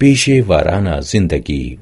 پیشے وارانہ زندگی۔